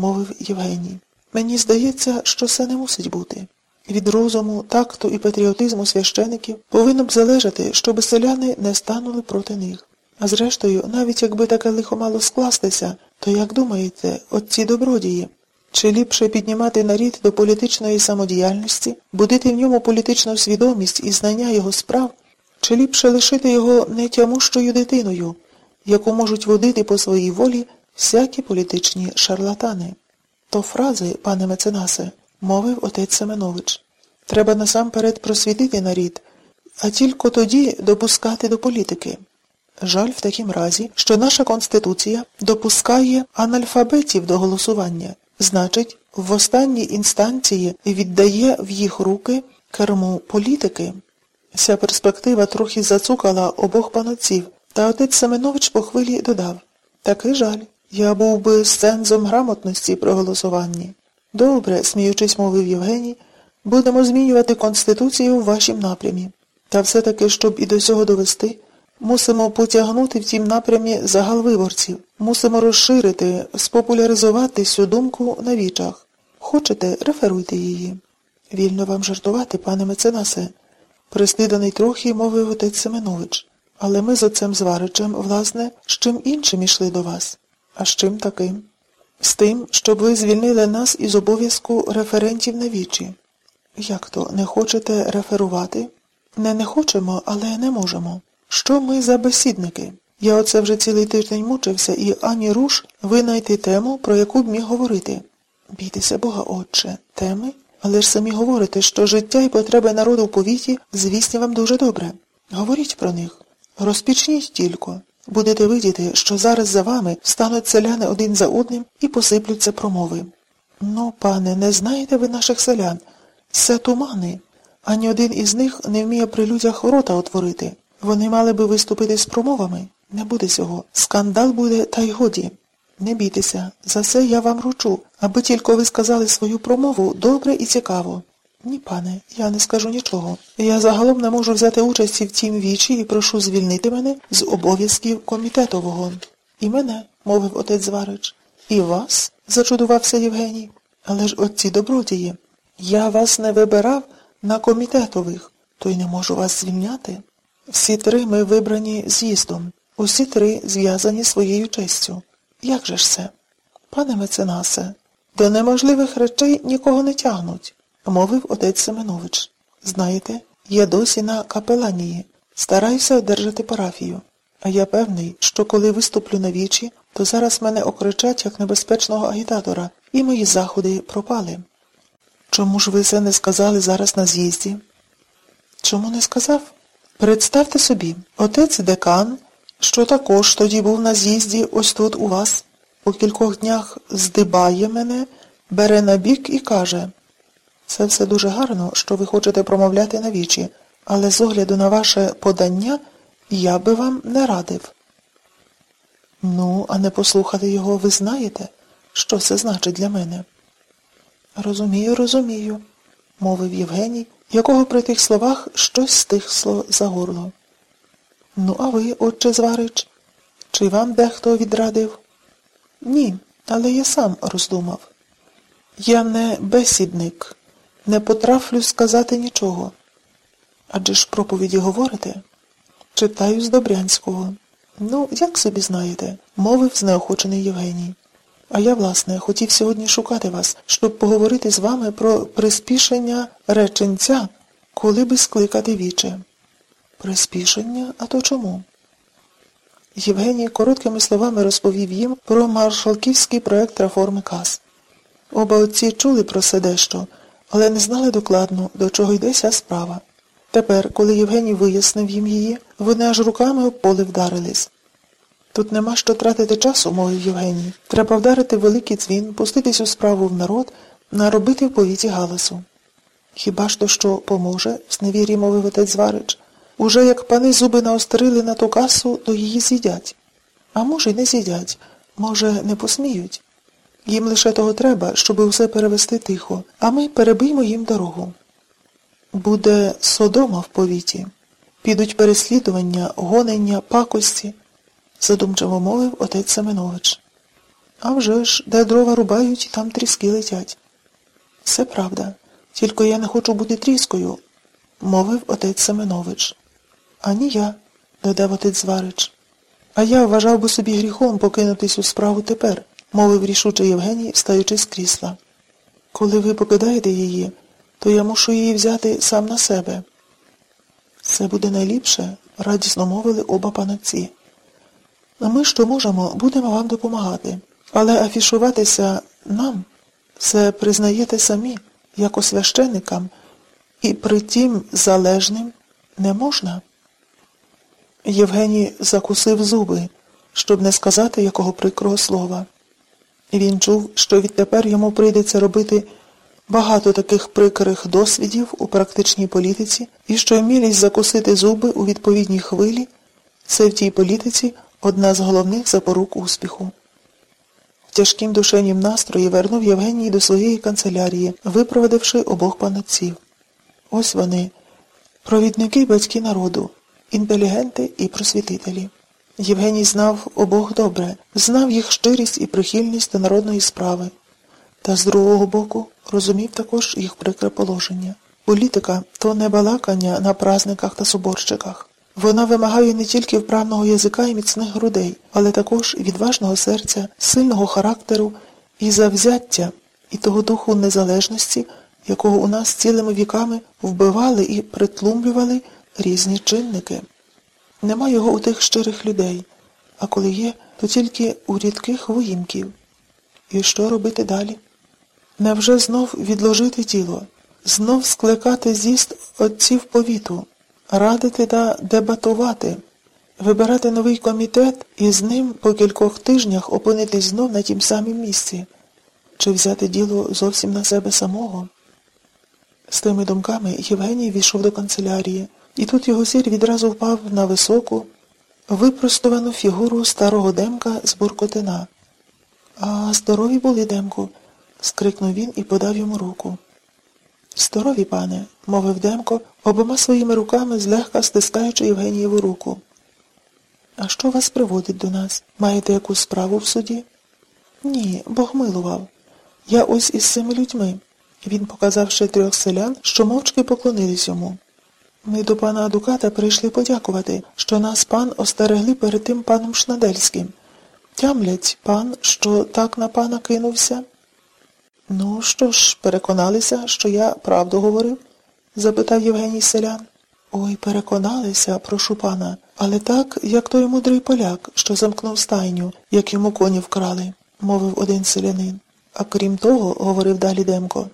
мовив Євгеній. Мені здається, що це не мусить бути. Від розуму, такту і патріотизму священиків повинно б залежати, щоб селяни не станули проти них. А зрештою, навіть якби таке лихо мало скластися, то як думаєте, отці добродії? Чи ліпше піднімати нарід до політичної самодіяльності, будити в ньому політичну свідомість і знання його справ, чи ліпше лишити його нетямущою дитиною, яку можуть водити по своїй волі всякі політичні шарлатани? То фрази, пане меценасе, мовив отець Семенович. Треба насамперед просвітити нарід, а тільки тоді допускати до політики. Жаль в такім разі, що наша Конституція допускає анальфабетів до голосування, значить, в останній інстанції віддає в їх руки керму політики. Ця перспектива трохи зацукала обох панотців, та отець Семенович по хвилі додав Такий жаль. Я був би з цензом грамотності при голосуванні. Добре, сміючись, мовив Євгеній, будемо змінювати Конституцію в вашім напрямі. Та все-таки, щоб і до цього довести, мусимо потягнути в тім напрямі загал виборців, мусимо розширити, спопуляризувати цю думку на вічах. Хочете, реферуйте її. Вільно вам жартувати, пане меценасе, присліданий трохи, мовив отець Семенович. Але ми з отцем Зваричем, власне, з чим іншим ішли до вас. А з чим таким? З тим, щоб ви звільнили нас із обов'язку референтів на вічі. Як то, не хочете реферувати? Не не хочемо, але не можемо. Що ми за бесідники? Я оце вже цілий тиждень мучився і ані руш винайти тему, про яку б міг говорити. Бійтеся Бога, Отче, теми? Але ж самі говорите, що життя і потреби народу в повіті звісні вам дуже добре. Говоріть про них. Розпічніть тільки. Будете видіти, що зараз за вами стануть селяни один за одним і посиплються промови. Ну, пане, не знаєте ви наших селян? Це тумани. Ані один із них не вміє при людях рота отворити. Вони мали би виступити з промовами. Не буде цього. Скандал буде, та й годі. Не бійтеся, за це я вам ручу, аби тільки ви сказали свою промову добре і цікаво. Ні, пане, я не скажу нічого. Я загалом не можу взяти участі в тім вічі і прошу звільнити мене з обов'язків комітетового. І мене, мовив отець Зварич. І вас? зачудувався Євгеній. Але ж отці добродії. Я вас не вибирав на комітетових, то й не можу вас звільняти. Всі три ми вибрані з'їздом, усі три зв'язані своєю честю. Як же ж це? Пане меценасе, до неможливих речей нікого не тягнуть мовив отець Семенович. Знаєте, я досі на капеланії, стараюся одержати парафію. А я певний, що коли виступлю на вічі, то зараз мене окричать як небезпечного агітатора, і мої заходи пропали. Чому ж ви це не сказали зараз на з'їзді? Чому не сказав? Представте собі, отець декан, що також тоді був на з'їзді ось тут у вас, по кількох днях здибає мене, бере на бік і каже це все дуже гарно, що ви хочете промовляти на вічі, але з огляду на ваше подання я би вам не радив. Ну, а не послухати його ви знаєте, що це значить для мене? Розумію, розумію, мовив Євгеній, якого при тих словах щось стихло за горло. Ну, а ви, отче Зварич, чи вам дехто відрадив? Ні, але я сам роздумав. Я не бесідник. Не потрафлю сказати нічого. Адже ж проповіді говорите? Читаю з Добрянського. Ну, як собі знаєте, мовив знеохочений Євгеній. А я, власне, хотів сьогодні шукати вас, щоб поговорити з вами про приспішення реченця, коли би скликати віче. Приспішення? А то чому? Євгеній короткими словами розповів їм про маршалківський проект реформи КАС. Оба отці чули про це дещо але не знали докладно, до чого йдеся справа. Тепер, коли Євгеній вияснив їм її, вони аж руками об поле вдарились. Тут нема що тратити часу, мовив Євгеній. Треба вдарити великий дзвін, пуститись у справу в народ, наробити в повіті галасу. Хіба ж то що поможе, в сневірі мовив отець Зварич. Уже як пани зуби наострили на ту касу, то її з'їдять. А може, й не з'їдять, може, не посміють. Їм лише того треба, щоб усе перевести тихо, а ми перебиймо їм дорогу. Буде содома в повіті. Підуть переслідування, гонення, пакості, задумчиво мовив отець Семенович. А вже ж, де дрова рубають, там тріски летять. Все правда, тільки я не хочу бути тріскою, мовив отець Семенович. Ані я, додав отець Зварич. А я вважав би собі гріхом покинутись у справу тепер, мовив рішуче Євгеній, встаючи з крісла. Коли ви покидаєте її, то я мушу її взяти сам на себе. Це буде найліпше, радісно мовили оба панотці. Ми, що можемо, будемо вам допомагати. Але афішуватися нам це признаєте самі, як освященикам, і притім залежним не можна. Євгеній закусив зуби, щоб не сказати якого прикрого слова. Він чув, що відтепер йому прийдеться робити багато таких прикрих досвідів у практичній політиці, і що вмілість закусити зуби у відповідній хвилі це в тій політиці одна з головних запорук успіху. В тяжкім душевнім настрої вернув Євгеній до своєї канцелярії, випровадивши обох панотців. Ось вони, провідники батьки народу, інтелігенти і просвітителі. Євгеній знав обох добре, знав їх щирість і прихильність до народної справи, та з другого боку розумів також їх прикре положення. Політика то не балакання на праздниках та соборщиках. Вона вимагає не тільки вправного язика і міцних грудей, але також відважного серця, сильного характеру і завзяття, і того духу незалежності, якого у нас цілими віками вбивали і притлумлювали різні чинники. Нема його у тих щирих людей, а коли є, то тільки у рідких воїмків. І що робити далі? Невже знов відложити тіло, знов скликати з'їзд отців повіту, радити та дебатувати, вибирати новий комітет і з ним по кількох тижнях опинитись знов на тім самім місці, чи взяти діло зовсім на себе самого? З тими думками Євгеній війшов до канцелярії. І тут його зір відразу впав на високу, випростовану фігуру старого Демка з Буркотина. А здорові були, Демку, скрикнув він і подав йому руку. Здорові, пане, мовив Демко, обома своїми руками злегка стискаючи Євгенієву руку. А що вас приводить до нас? Маєте якусь справу в суді? Ні, Бог милував. Я ось із цими людьми. Він показав ще трьох селян, що мовчки поклонились йому. Ми до пана Адуката прийшли подякувати, що нас пан остерегли перед тим паном Шнадельським. Тямлять пан, що так на пана кинувся. Ну, що ж, переконалися, що я правду говорив? запитав Євгеній селян. Ой, переконалися, прошу пана, але так, як той мудрий поляк, що замкнув стайню, як йому коні вкрали, мовив один селянин. А крім того, говорив далі Демко,